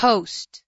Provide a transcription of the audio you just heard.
coast.